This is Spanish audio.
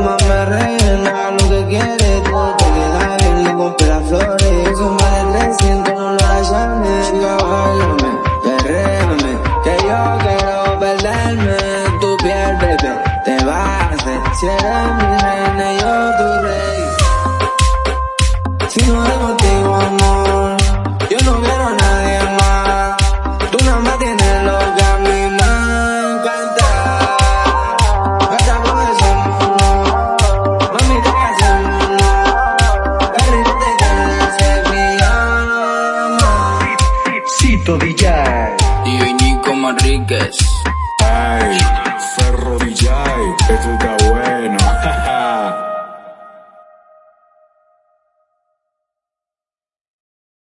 más me rellena lo que quieres tú te quedas en la compra flores son más de 300 no la llames ya bailame perréame que yo quiero perderme tu piel bebé te vas si eres mi reina yo tu rey. Si no Pablito DJ. Nico Manríquez. Ay, Ferro DJ.